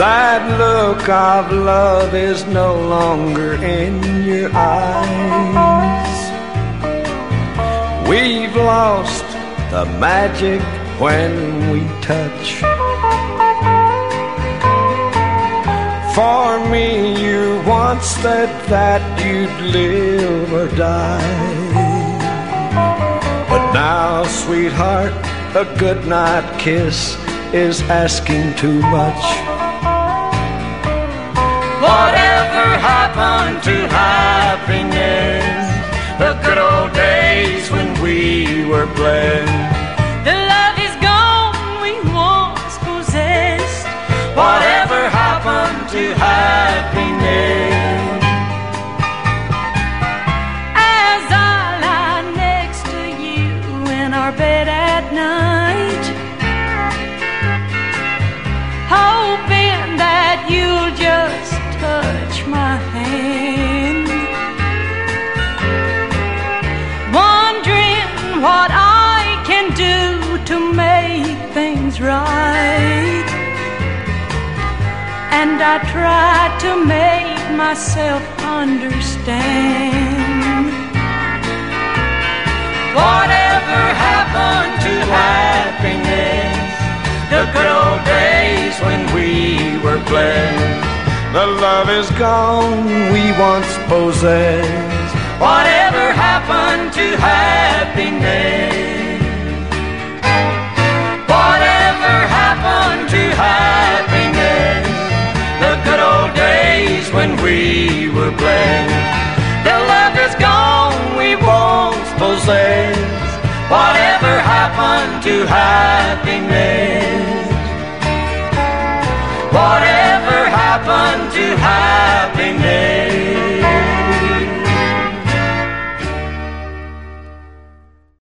That look of love is no longer in your eyes. We've lost the magic when we touch. For me, you once said that you'd live or die. But now, sweetheart, a goodnight kiss is asking too much. Whatever happened to happiness? The good old days when we were blessed. The love is gone we once possessed. Whatever happened to happiness? Do to make things right. And I try to make myself understand. Whatever happened to happiness? The good old days when we were blessed. The love is gone we once possessed. Whatever happened to happiness? When we were blessed. The love is gone we once possessed. Whatever happened to happiness? Whatever happened to happiness?